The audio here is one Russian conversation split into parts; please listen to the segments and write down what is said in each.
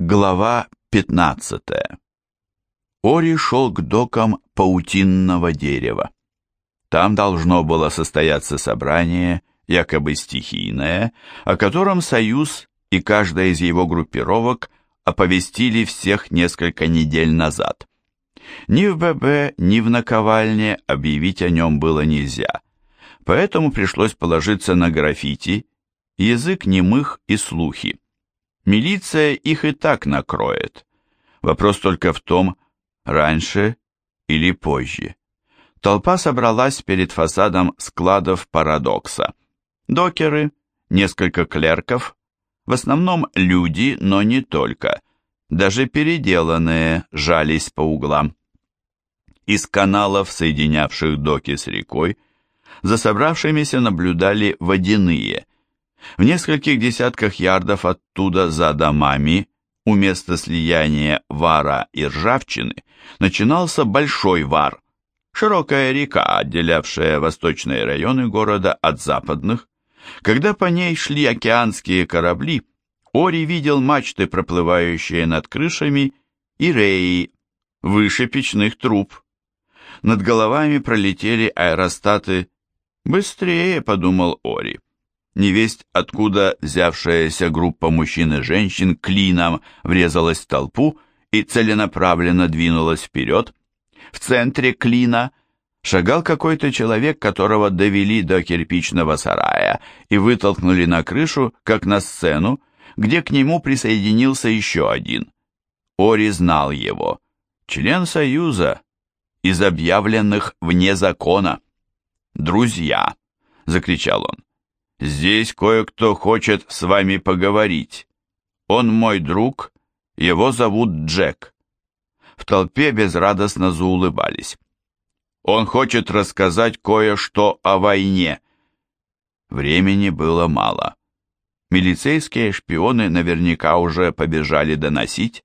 Глава 15 Ори шел к докам паутинного дерева. Там должно было состояться собрание, якобы стихийное, о котором Союз и каждая из его группировок оповестили всех несколько недель назад. Ни в ББ, ни в наковальне объявить о нем было нельзя, поэтому пришлось положиться на граффити, язык немых и слухи. Милиция их и так накроет. Вопрос только в том, раньше или позже. Толпа собралась перед фасадом складов парадокса. Докеры, несколько клерков, в основном люди, но не только. Даже переделанные жались по углам. Из каналов, соединявших доки с рекой, за собравшимися наблюдали водяные – в нескольких десятках ярдов оттуда за домами, у места слияния вара и ржавчины, начинался Большой Вар, широкая река, отделявшая восточные районы города от западных. Когда по ней шли океанские корабли, Ори видел мачты, проплывающие над крышами, и реи, выше печных труб. Над головами пролетели аэростаты. «Быстрее», — подумал Ори. Невесть, откуда взявшаяся группа мужчин и женщин клином врезалась в толпу и целенаправленно двинулась вперед. В центре клина шагал какой-то человек, которого довели до кирпичного сарая и вытолкнули на крышу, как на сцену, где к нему присоединился еще один. Ори знал его. Член Союза, из объявленных вне закона. «Друзья!» — закричал он. Здесь кое-кто хочет с вами поговорить. Он мой друг, его зовут Джек. В толпе безрадостно заулыбались. Он хочет рассказать кое-что о войне. Времени было мало. Милицейские шпионы наверняка уже побежали доносить.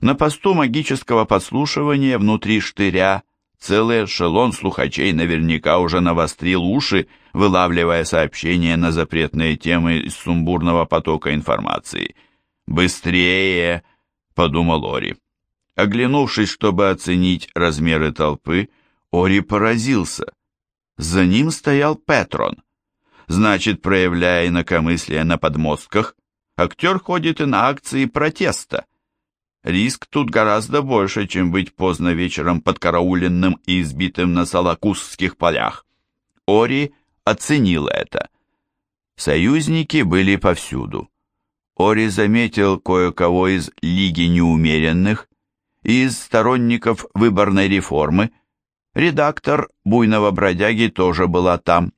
На посту магического подслушивания внутри штыря Целый эшелон слухачей наверняка уже навострил уши, вылавливая сообщения на запретные темы из сумбурного потока информации. «Быстрее!» — подумал Ори. Оглянувшись, чтобы оценить размеры толпы, Ори поразился. За ним стоял Петрон. Значит, проявляя инакомыслие на подмостках, актер ходит и на акции протеста. Риск тут гораздо больше, чем быть поздно вечером подкарауленным и избитым на Салакузских полях. Ори оценил это. Союзники были повсюду. Ори заметил кое-кого из Лиги Неумеренных из сторонников выборной реформы. Редактор «Буйного бродяги» тоже была там.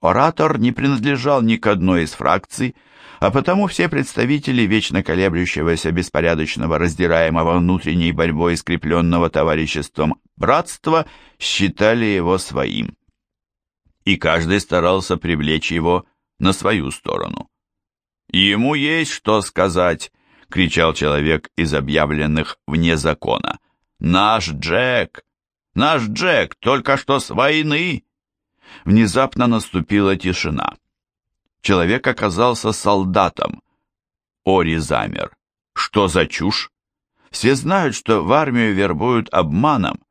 Оратор не принадлежал ни к одной из фракций, а потому все представители вечно колеблющегося беспорядочного, раздираемого внутренней борьбой скрепленного товариществом братства считали его своим. И каждый старался привлечь его на свою сторону. «Ему есть что сказать!» — кричал человек из объявленных вне закона. «Наш Джек! Наш Джек только что с войны!» Внезапно наступила тишина. Человек оказался солдатом. Ори замер. Что за чушь? Все знают, что в армию вербуют обманом,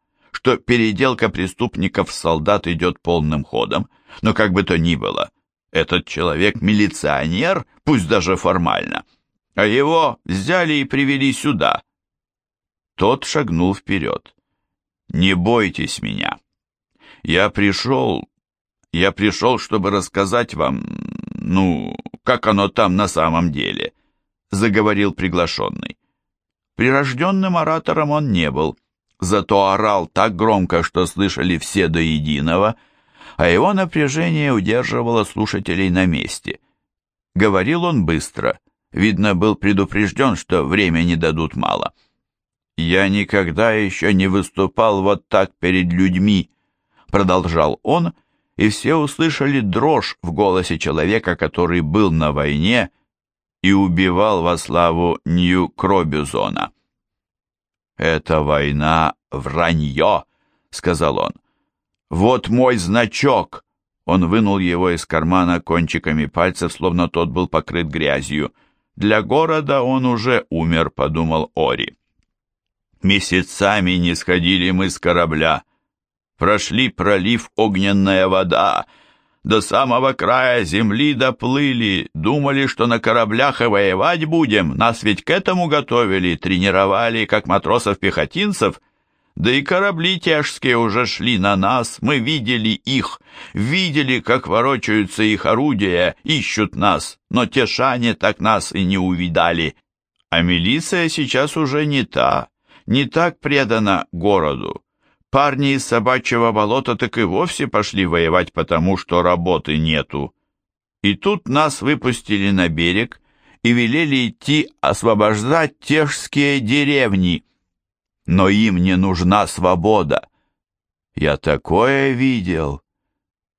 что переделка преступников в солдат идет полным ходом, но как бы то ни было, этот человек милиционер, пусть даже формально, а его взяли и привели сюда. Тот шагнул вперед. «Не бойтесь меня. Я пришел, я пришел, чтобы рассказать вам, ну, как оно там на самом деле», — заговорил приглашенный. Прирожденным оратором он не был, зато орал так громко, что слышали все до единого, а его напряжение удерживало слушателей на месте. Говорил он быстро, видно, был предупрежден, что времени дадут мало. «Я никогда еще не выступал вот так перед людьми», — продолжал он, — и все услышали дрожь в голосе человека, который был на войне и убивал во славу Нью-Кробюзона. «Это война вранье», — сказал он. «Вот мой значок!» Он вынул его из кармана кончиками пальцев, словно тот был покрыт грязью. Для города он уже умер, подумал Ори. Месяцами не сходили мы с корабля. Прошли пролив огненная вода, до самого края земли доплыли, думали, что на кораблях и воевать будем, нас ведь к этому готовили, тренировали, как матросов-пехотинцев, да и корабли тяжкие уже шли на нас, мы видели их, видели, как ворочаются их орудия, ищут нас, но те шане так нас и не увидали. А милиция сейчас уже не та, не так предана городу. Парни из собачьего болота так и вовсе пошли воевать, потому что работы нету. И тут нас выпустили на берег и велели идти освобождать тежские деревни. Но им не нужна свобода. Я такое видел.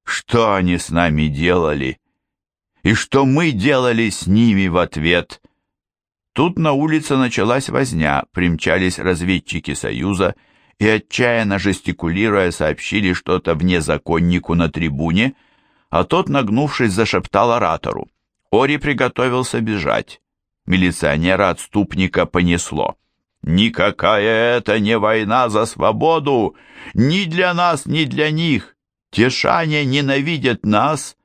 Что они с нами делали? И что мы делали с ними в ответ? Тут на улице началась возня, примчались разведчики Союза и, и, отчаянно жестикулируя, сообщили что-то вне законнику на трибуне, а тот, нагнувшись, зашептал оратору. Ори приготовился бежать. Милиционера-отступника понесло. «Никакая это не война за свободу! Ни для нас, ни для них! Тешане ненавидят нас,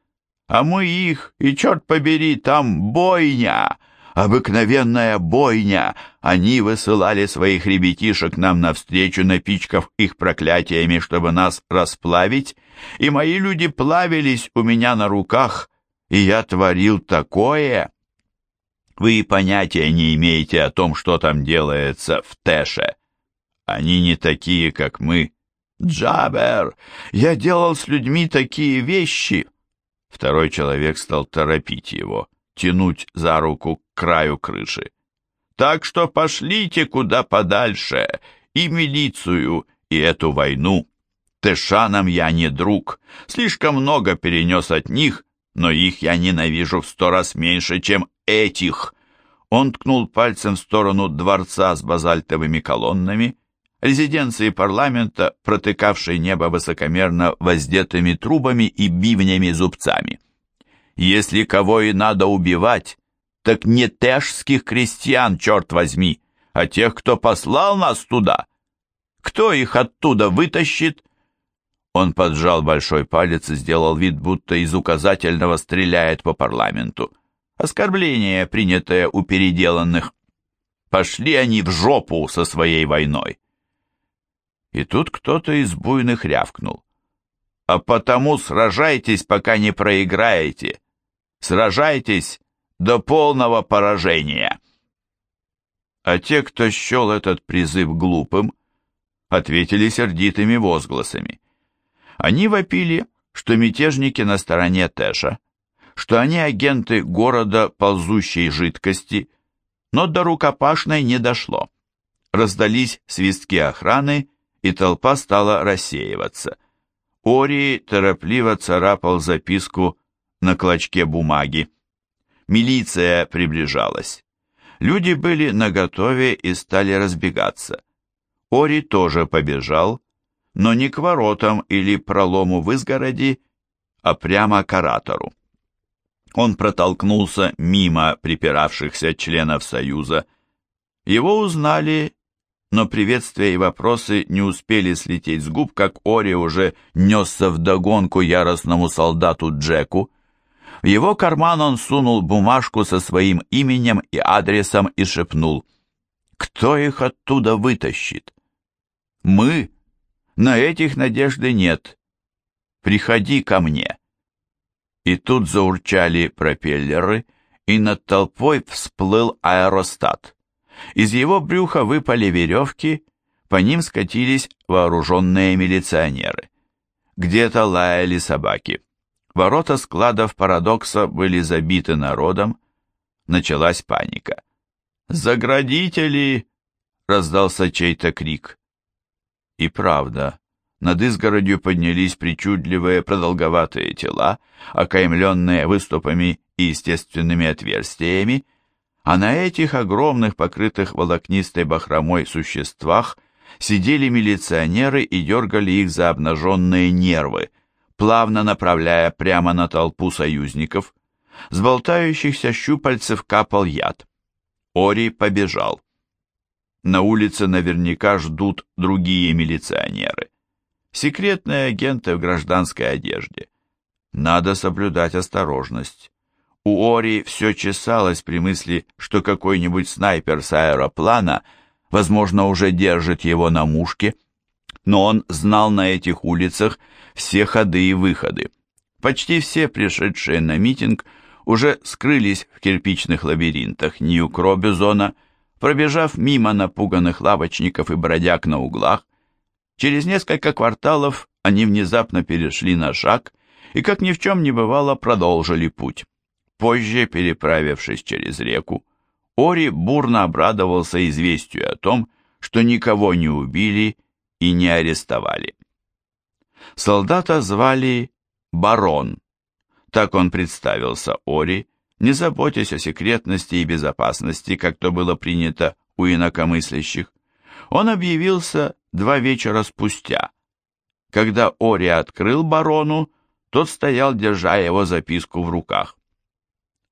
а мы их, и, черт побери, там бойня!» Обыкновенная бойня. Они высылали своих ребятишек нам навстречу, напичкав их проклятиями, чтобы нас расплавить, и мои люди плавились у меня на руках, и я творил такое. Вы понятия не имеете о том, что там делается в Тэше. Они не такие, как мы. Джабер, я делал с людьми такие вещи. Второй человек стал торопить его тянуть за руку к краю крыши. Так что пошлите куда подальше и милицию, и эту войну. Тэшанам я не друг, слишком много перенес от них, но их я ненавижу в сто раз меньше, чем этих. Он ткнул пальцем в сторону дворца с базальтовыми колоннами, резиденции парламента, протыкавшей небо высокомерно воздетыми трубами и бивнями-зубцами. Если кого и надо убивать, так не тэшских крестьян, черт возьми, а тех, кто послал нас туда. Кто их оттуда вытащит? Он поджал большой палец и сделал вид, будто из указательного стреляет по парламенту. Оскорбление, принятое у переделанных. Пошли они в жопу со своей войной. И тут кто-то из буйных рявкнул. А потому сражайтесь, пока не проиграете. Сражайтесь до полного поражения. А те, кто счел этот призыв глупым, ответили сердитыми возгласами. Они вопили, что мятежники на стороне Тэша, что они агенты города ползущей жидкости, но до рукопашной не дошло. Раздались свистки охраны, и толпа стала рассеиваться. Ори торопливо царапал записку на клочке бумаги. Милиция приближалась. Люди были наготове и стали разбегаться. Ори тоже побежал, но не к воротам или пролому в изгороди, а прямо к оратору. Он протолкнулся мимо припиравшихся членов Союза. Его узнали, но приветствия и вопросы не успели слететь с губ, как Ори уже несся вдогонку яростному солдату Джеку, в его карман он сунул бумажку со своим именем и адресом и шепнул. «Кто их оттуда вытащит?» «Мы. На этих надежды нет. Приходи ко мне». И тут заурчали пропеллеры, и над толпой всплыл аэростат. Из его брюха выпали веревки, по ним скатились вооруженные милиционеры. Где-то лаяли собаки. Ворота складов парадокса были забиты народом. Началась паника. «Заградители!» — раздался чей-то крик. И правда, над изгородью поднялись причудливые продолговатые тела, окаймленные выступами и естественными отверстиями, а на этих огромных, покрытых волокнистой бахромой существах сидели милиционеры и дергали их за обнаженные нервы, плавно направляя прямо на толпу союзников. С болтающихся щупальцев капал яд. Ори побежал. На улице наверняка ждут другие милиционеры. Секретные агенты в гражданской одежде. Надо соблюдать осторожность. У Ори все чесалось при мысли, что какой-нибудь снайпер с аэроплана, возможно, уже держит его на мушке, но он знал на этих улицах все ходы и выходы. Почти все пришедшие на митинг уже скрылись в кирпичных лабиринтах Нью-Кробизона, пробежав мимо напуганных лавочников и бродяг на углах. Через несколько кварталов они внезапно перешли на шаг и, как ни в чем не бывало, продолжили путь. Позже, переправившись через реку, Ори бурно обрадовался известию о том, что никого не убили и не арестовали. Солдата звали Барон. Так он представился Ори, не заботясь о секретности и безопасности, как то было принято у инакомыслящих. Он объявился два вечера спустя. Когда Ори открыл барону, тот стоял, держа его записку в руках.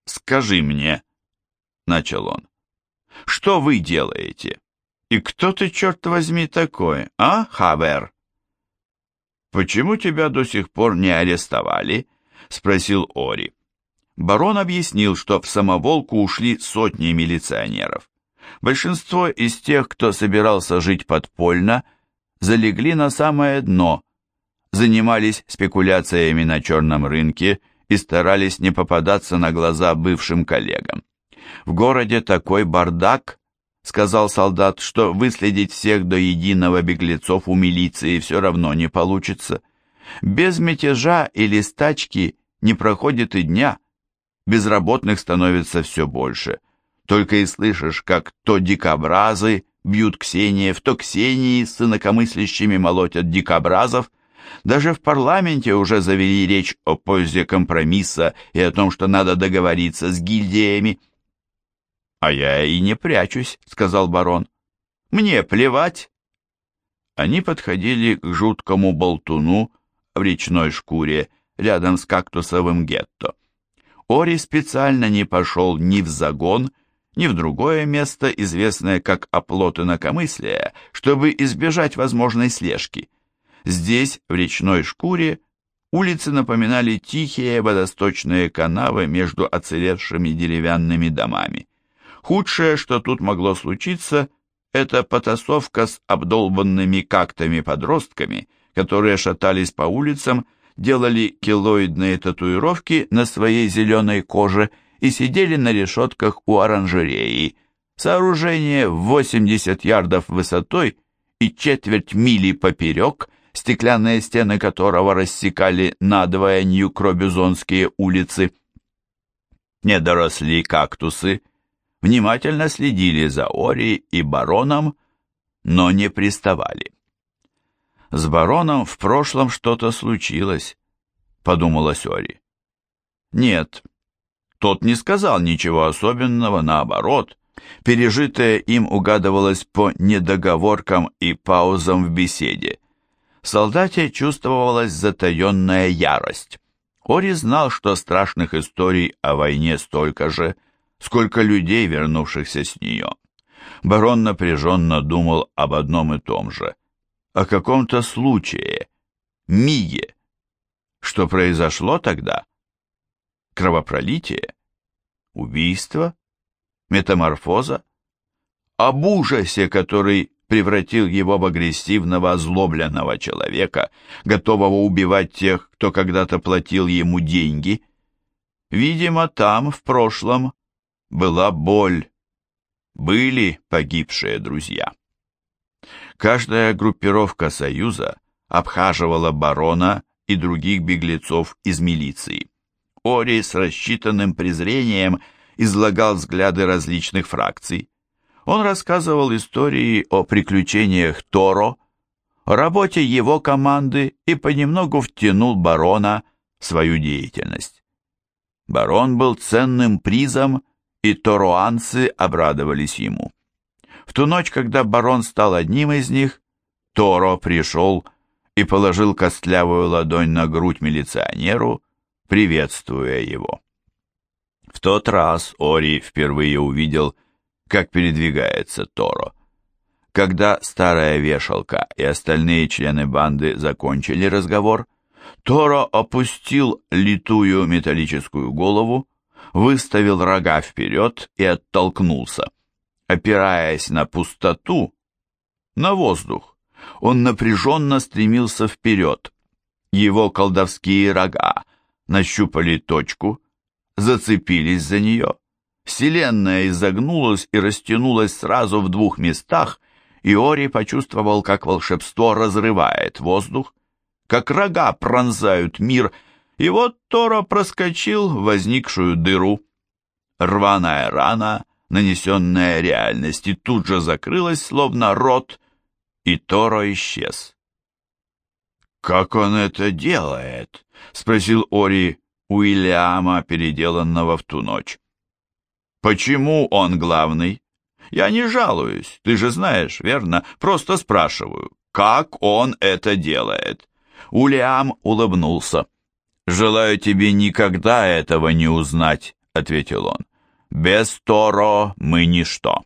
«Скажи мне», — начал он, — «что вы делаете? И кто ты, черт возьми, такой, а, Хабер?» «Почему тебя до сих пор не арестовали?» — спросил Ори. Барон объяснил, что в самоволку ушли сотни милиционеров. Большинство из тех, кто собирался жить подпольно, залегли на самое дно, занимались спекуляциями на черном рынке и старались не попадаться на глаза бывшим коллегам. В городе такой бардак, сказал солдат, что выследить всех до единого беглецов у милиции все равно не получится. Без мятежа или стачки не проходит и дня. Безработных становится все больше. Только и слышишь, как то дикобразы бьют Ксениев, то Ксении с инакомыслящими молотят дикобразов. Даже в парламенте уже завели речь о пользе компромисса и о том, что надо договориться с гильдиями. «А я и не прячусь», — сказал барон. «Мне плевать». Они подходили к жуткому болтуну в речной шкуре рядом с кактусовым гетто. Ори специально не пошел ни в загон, ни в другое место, известное как оплот инакомыслия, чтобы избежать возможной слежки. Здесь, в речной шкуре, улицы напоминали тихие водосточные канавы между оцелевшими деревянными домами. Худшее, что тут могло случиться, это потасовка с обдолбанными кактами-подростками, которые шатались по улицам, делали килоидные татуировки на своей зеленой коже и сидели на решетках у оранжереи. Сооружение в 80 ярдов высотой и четверть мили поперек, стеклянные стены которого рассекали надвое Нью-Кробюзонские улицы. Недоросли кактусы – внимательно следили за Ори и бароном, но не приставали. «С бароном в прошлом что-то случилось», — подумалась Ори. «Нет, тот не сказал ничего особенного, наоборот. Пережитое им угадывалось по недоговоркам и паузам в беседе. В солдате чувствовалась затаенная ярость. Ори знал, что страшных историй о войне столько же, сколько людей, вернувшихся с нее. Барон напряженно думал об одном и том же, о каком-то случае, миге. Что произошло тогда? Кровопролитие? Убийство? Метаморфоза? Об ужасе, который превратил его в агрессивного, озлобленного человека, готового убивать тех, кто когда-то платил ему деньги. Видимо, там, в прошлом, была боль, были погибшие друзья. Каждая группировка Союза обхаживала барона и других беглецов из милиции. Ори с рассчитанным презрением излагал взгляды различных фракций. Он рассказывал истории о приключениях Торо, о работе его команды и понемногу втянул барона в свою деятельность. Барон был ценным призом и торуанцы обрадовались ему. В ту ночь, когда барон стал одним из них, Торо пришел и положил костлявую ладонь на грудь милиционеру, приветствуя его. В тот раз Ори впервые увидел, как передвигается Торо. Когда старая вешалка и остальные члены банды закончили разговор, Торо опустил литую металлическую голову, выставил рога вперед и оттолкнулся. Опираясь на пустоту, на воздух, он напряженно стремился вперед. Его колдовские рога нащупали точку, зацепились за нее. Вселенная изогнулась и растянулась сразу в двух местах, и Ори почувствовал, как волшебство разрывает воздух, как рога пронзают мир, и вот Торо проскочил в возникшую дыру. Рваная рана, нанесенная реальности, тут же закрылась, словно рот, и Торо исчез. «Как он это делает?» — спросил Ори Уильяма, переделанного в ту ночь. «Почему он главный?» «Я не жалуюсь, ты же знаешь, верно? Просто спрашиваю, как он это делает?» Улиам улыбнулся. «Желаю тебе никогда этого не узнать», — ответил он. «Без Торо мы ничто».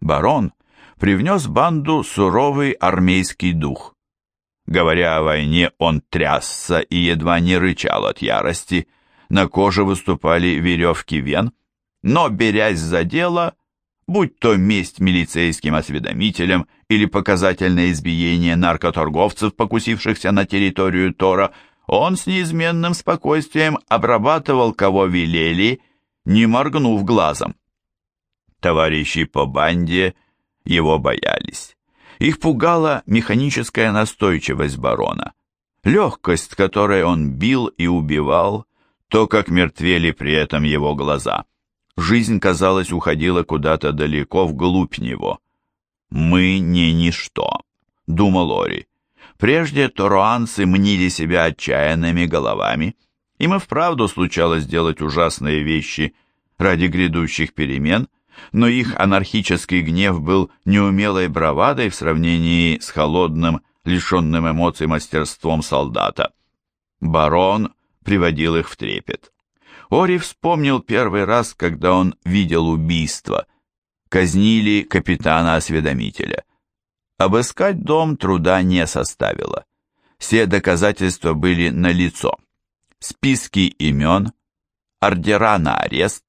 Барон привнес банду суровый армейский дух. Говоря о войне, он трясся и едва не рычал от ярости. На коже выступали веревки вен, но, берясь за дело, будь то месть милицейским осведомителям или показательное избиение наркоторговцев, покусившихся на территорию Тора, он с неизменным спокойствием обрабатывал, кого велели, не моргнув глазом. Товарищи по банде его боялись. Их пугала механическая настойчивость барона, легкость, которой он бил и убивал, то, как мертвели при этом его глаза. Жизнь, казалось, уходила куда-то далеко вглубь него. «Мы не ничто», — думал Ори. Прежде торуанцы мнили себя отчаянными головами. Им и вправду случалось делать ужасные вещи ради грядущих перемен, но их анархический гнев был неумелой бравадой в сравнении с холодным, лишенным эмоций мастерством солдата. Барон приводил их в трепет. Ори вспомнил первый раз, когда он видел убийство. Казнили капитана-осведомителя. Обыскать дом труда не составило. Все доказательства были налицо. Списки имен, ордера на арест,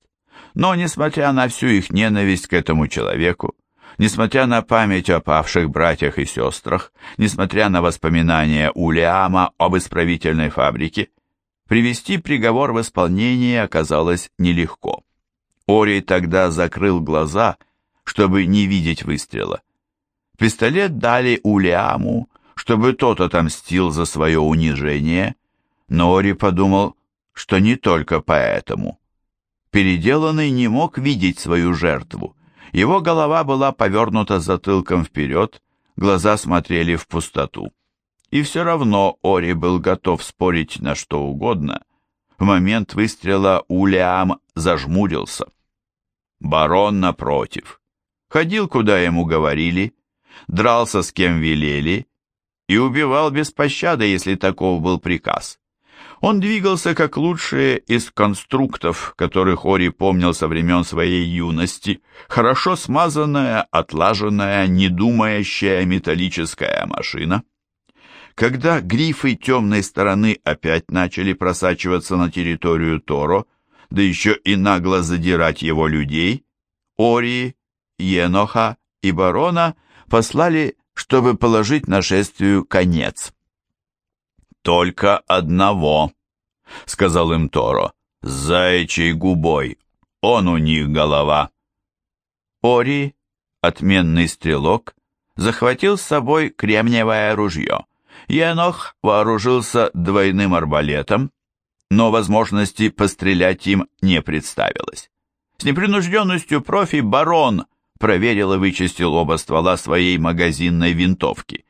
но, несмотря на всю их ненависть к этому человеку, несмотря на память о павших братьях и сестрах, несмотря на воспоминания Улиама об исправительной фабрике, привести приговор в исполнение оказалось нелегко. Ори тогда закрыл глаза, чтобы не видеть выстрела. Пистолет дали Улиаму, чтобы тот отомстил за свое унижение, но Ори подумал, что не только поэтому. Переделанный не мог видеть свою жертву. Его голова была повернута затылком вперед, глаза смотрели в пустоту. И все равно Ори был готов спорить на что угодно. В момент выстрела Улиам зажмурился. Барон, напротив, ходил, куда ему говорили, дрался с кем велели и убивал без пощады, если таков был приказ. Он двигался как лучшие из конструктов, которых Ори помнил со времен своей юности, хорошо смазанная, отлаженная, недумающая металлическая машина. Когда грифы темной стороны опять начали просачиваться на территорию Торо, да еще и нагло задирать его людей, Ори, Еноха и Барона послали, чтобы положить нашествию конец. «Только одного», — сказал им Торо, — «с губой, он у них голова». Ори, отменный стрелок, захватил с собой кремниевое ружье. Енох вооружился двойным арбалетом, но возможности пострелять им не представилось. С непринужденностью профи барон проверил и вычистил оба ствола своей магазинной винтовки.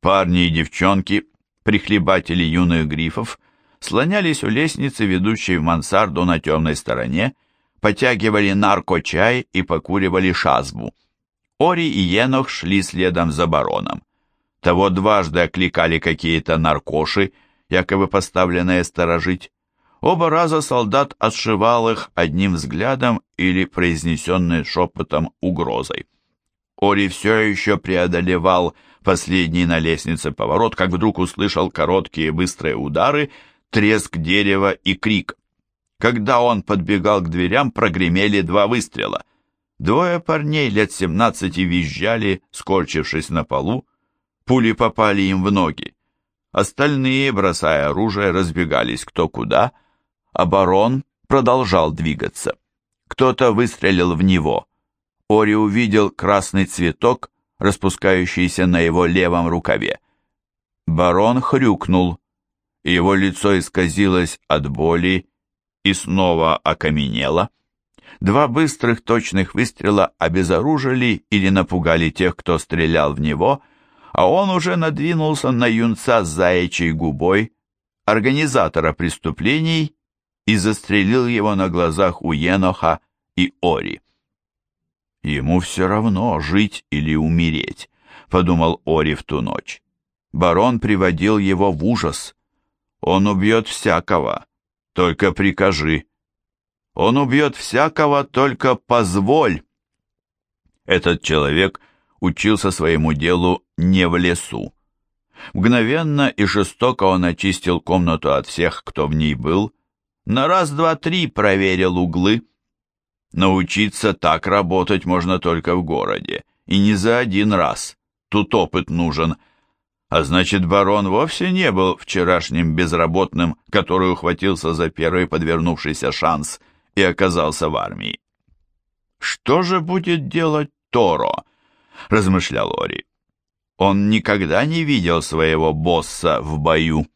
Парни и девчонки, прихлебатели юных грифов, слонялись у лестницы, ведущей в мансарду на темной стороне, потягивали наркочай и покуривали шазбу. Ори и Енох шли следом за бароном. Того дважды окликали какие-то наркоши, якобы поставленные сторожить. Оба раза солдат отшивал их одним взглядом или произнесенной шепотом угрозой. Ори все еще преодолевал последний на лестнице поворот, как вдруг услышал короткие быстрые удары, треск дерева и крик. Когда он подбегал к дверям, прогремели два выстрела. Двое парней лет семнадцати визжали, скорчившись на полу. Пули попали им в ноги. Остальные, бросая оружие, разбегались кто куда, а барон продолжал двигаться. Кто-то выстрелил в него. Ори увидел красный цветок, распускающийся на его левом рукаве. Барон хрюкнул, его лицо исказилось от боли и снова окаменело. Два быстрых точных выстрела обезоружили или напугали тех, кто стрелял в него, а он уже надвинулся на юнца с заячьей губой, организатора преступлений, и застрелил его на глазах у Еноха и Ори. «Ему все равно, жить или умереть», — подумал Ори в ту ночь. Барон приводил его в ужас. «Он убьет всякого, только прикажи. Он убьет всякого, только позволь». Этот человек учился своему делу не в лесу. Мгновенно и жестоко он очистил комнату от всех, кто в ней был, на раз-два-три проверил углы. Научиться так работать можно только в городе, и не за один раз. Тут опыт нужен. А значит, барон вовсе не был вчерашним безработным, который ухватился за первый подвернувшийся шанс и оказался в армии. «Что же будет делать Торо?» — размышлял Ори. Он никогда не видел своего босса в бою.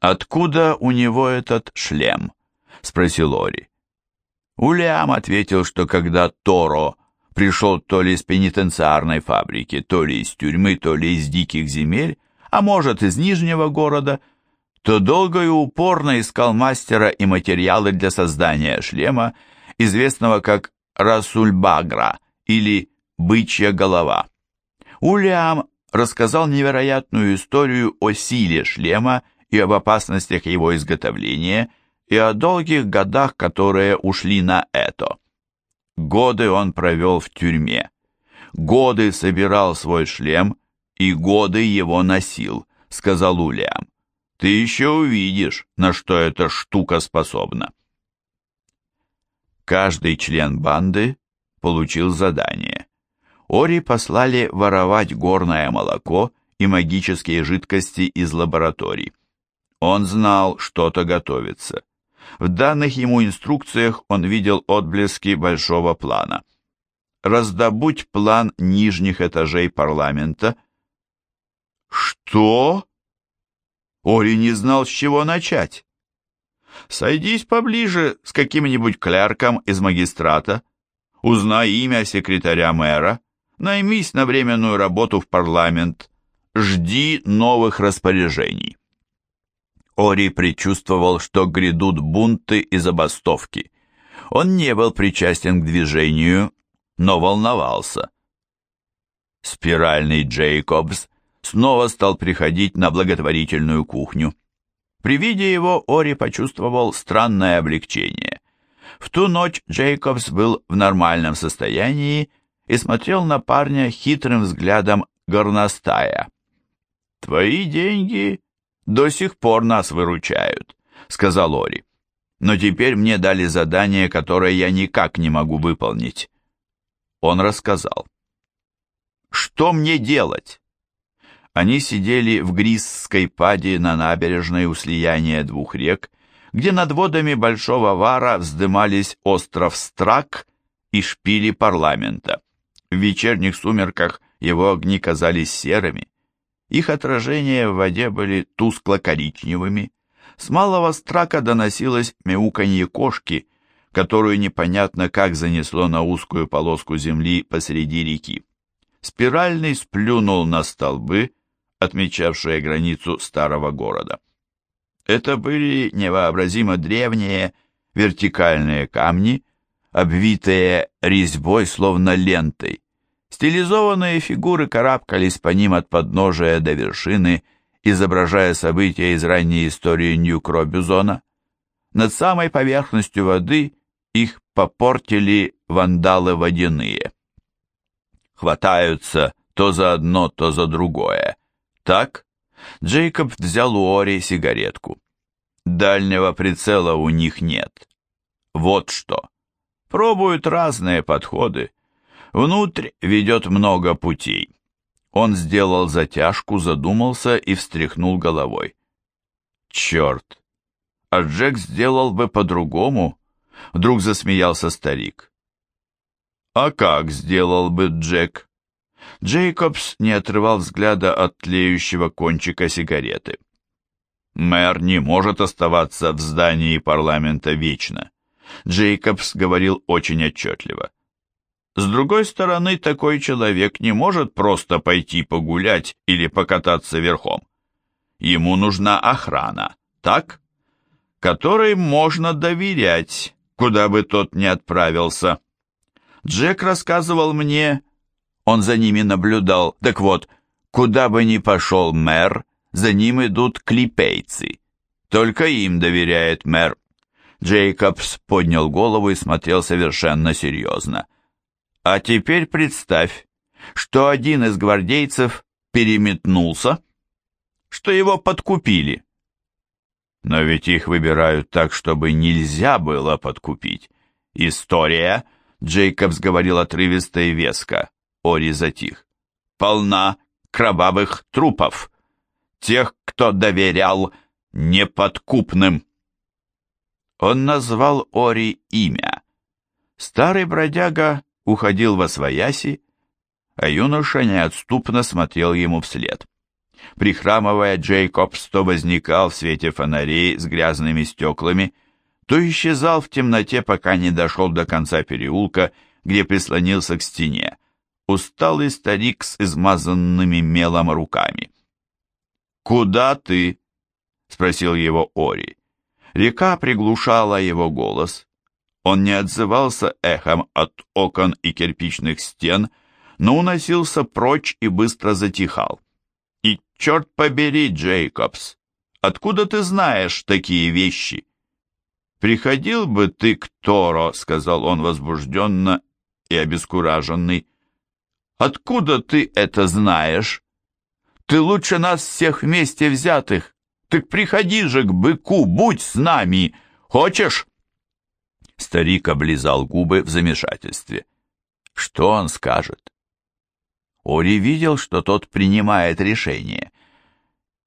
«Откуда у него этот шлем?» — спросил Ори. Улиам ответил, что когда Торо пришел то ли из пенитенциарной фабрики, то ли из тюрьмы, то ли из диких земель, а может, из Нижнего города, то долго и упорно искал мастера и материалы для создания шлема, известного как Расульбагра или «Бычья голова». Улиам рассказал невероятную историю о силе шлема и об опасностях его изготовления, и о долгих годах, которые ушли на это. Годы он провел в тюрьме. Годы собирал свой шлем, и годы его носил, сказал Улиам. Ты еще увидишь, на что эта штука способна. Каждый член банды получил задание. Ори послали воровать горное молоко и магические жидкости из лабораторий. Он знал, что-то готовится. В данных ему инструкциях он видел отблески большого плана. Раздобудь план нижних этажей парламента. Что? Ори не знал, с чего начать. Сойдись поближе с каким-нибудь клерком из магистрата, узнай имя секретаря мэра, наймись на временную работу в парламент, жди новых распоряжений. Ори предчувствовал, что грядут бунты и забастовки. Он не был причастен к движению, но волновался. Спиральный Джейкобс снова стал приходить на благотворительную кухню. При виде его Ори почувствовал странное облегчение. В ту ночь Джейкобс был в нормальном состоянии и смотрел на парня хитрым взглядом горностая. «Твои деньги до сих пор нас выручают», — сказал Ори. «Но теперь мне дали задание, которое я никак не могу выполнить». Он рассказал. «Что мне делать?» Они сидели в Грисской паде на набережной у слияния двух рек, где над водами Большого Вара вздымались остров Страк и шпили парламента. В вечерних сумерках его огни казались серыми, их отражения в воде были тускло-коричневыми. С малого страка доносилось мяуканье кошки, которую непонятно как занесло на узкую полоску земли посреди реки. Спиральный сплюнул на столбы, отмечавшие границу старого города. Это были невообразимо древние вертикальные камни, обвитые резьбой, словно лентой. Стилизованные фигуры карабкались по ним от подножия до вершины, изображая события из ранней истории Нью-Кробюзона. над самой поверхностью воды их попортили вандалы водяные. Хватаются то за одно, то за другое. Так? Джейкоб взял у Ори сигаретку. Дальнего прицела у них нет. Вот что. Пробуют разные подходы. Внутрь ведет много путей. Он сделал затяжку, задумался и встряхнул головой. Черт! А Джек сделал бы по-другому. Вдруг засмеялся старик. А как сделал бы Джек? Джейкобс не отрывал взгляда от тлеющего кончика сигареты. Мэр не может оставаться в здании парламента вечно. Джейкобс говорил очень отчетливо. С другой стороны, такой человек не может просто пойти погулять или покататься верхом. Ему нужна охрана, так? Которой можно доверять, куда бы тот ни отправился. Джек рассказывал мне, он за ними наблюдал, так вот, куда бы ни пошел мэр, за ним идут клипейцы. Только им доверяет мэр. Джейкобс поднял голову и смотрел совершенно серьезно. А теперь представь, что один из гвардейцев переметнулся, что его подкупили. Но ведь их выбирают так, чтобы нельзя было подкупить. История, Джейкобс говорил отрывисто и веско, Ори затих, полна кровавых трупов тех, кто доверял неподкупным. Он назвал Ори имя. Старый бродяга уходил во свояси, а юноша неотступно смотрел ему вслед. Прихрамывая, Джейкобс то возникал в свете фонарей с грязными стеклами, то исчезал в темноте, пока не дошел до конца переулка, где прислонился к стене. Усталый старик с измазанными мелом руками. «Куда ты?» — спросил его Ори. Река приглушала его голос. Он не отзывался эхом от окон и кирпичных стен, но уносился прочь и быстро затихал. «И черт побери, Джейкобс, откуда ты знаешь такие вещи?» «Приходил бы ты к Торо», — сказал он возбужденно и обескураженный. «Откуда ты это знаешь?» Ты лучше нас всех вместе взятых. Так приходи же к быку, будь с нами. Хочешь?» Старик облизал губы в замешательстве. Что он скажет? Ори видел, что тот принимает решение.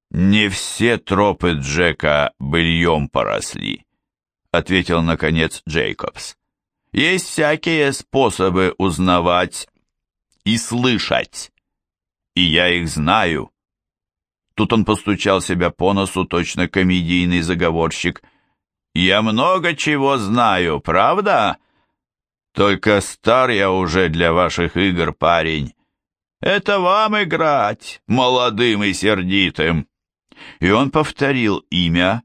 «Не все тропы Джека быльем поросли», — ответил, наконец, Джейкобс. «Есть всякие способы узнавать и слышать, и я их знаю. Тут он постучал себя по носу, точно комедийный заговорщик. «Я много чего знаю, правда? Только стар я уже для ваших игр, парень. Это вам играть, молодым и сердитым». И он повторил имя,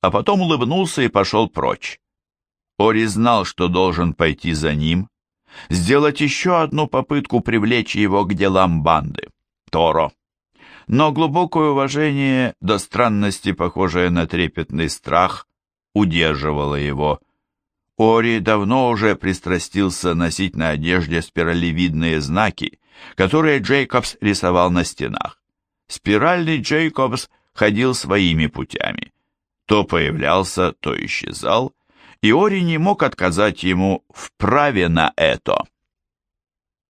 а потом улыбнулся и пошел прочь. Ори знал, что должен пойти за ним, сделать еще одну попытку привлечь его к делам банды. Торо но глубокое уважение до странности, похожее на трепетный страх, удерживало его. Ори давно уже пристрастился носить на одежде спиралевидные знаки, которые Джейкобс рисовал на стенах. Спиральный Джейкобс ходил своими путями. То появлялся, то исчезал, и Ори не мог отказать ему в праве на это.